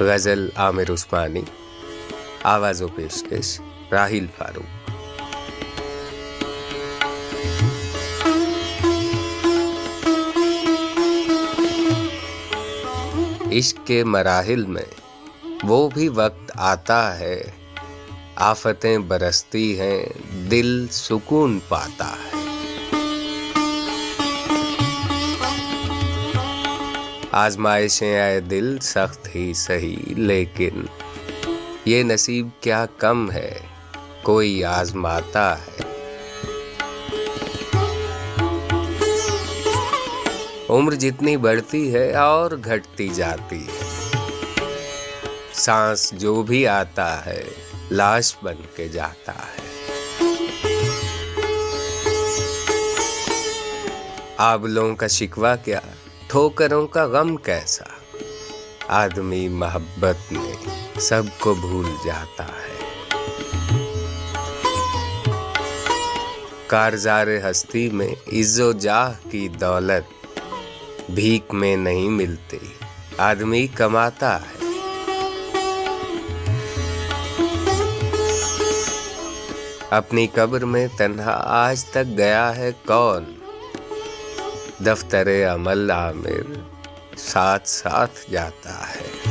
غزل عامر عثمانی آواز و پیشکش، راہیل فاروق۔ عشق کے مراحل میں وہ بھی وقت آتا ہے، آفتیں برستی ہیں، دل سکون پاتا ہے۔ آزمائشیں آئے، دل سخت ہی سہی لیکن یہ نصیب کیا کم ہے؟ کوئی آزماتا ہے۔ عمر جتنی بڑھتی ہے اور گھٹتی جاتی ہے۔ سانس جو بھی آتا ہے، لاش بن کے جاتا ہے۔ آبلوں کا شکوا کیا؟ ٹھوکروں کا غم کیسا؟ آدمی محبت میں سب کو بھول جاتا ہے۔ کارزار ہستی میں عز و جاہ کی دولت بھیک میں نہیں ملتی، آدمی کماتا ہے۔ اپنی قبر میں تنہا آج تک گیا ہے کون؟ دفتر عمل عامر ساتھ ساتھ جاتا ہے۔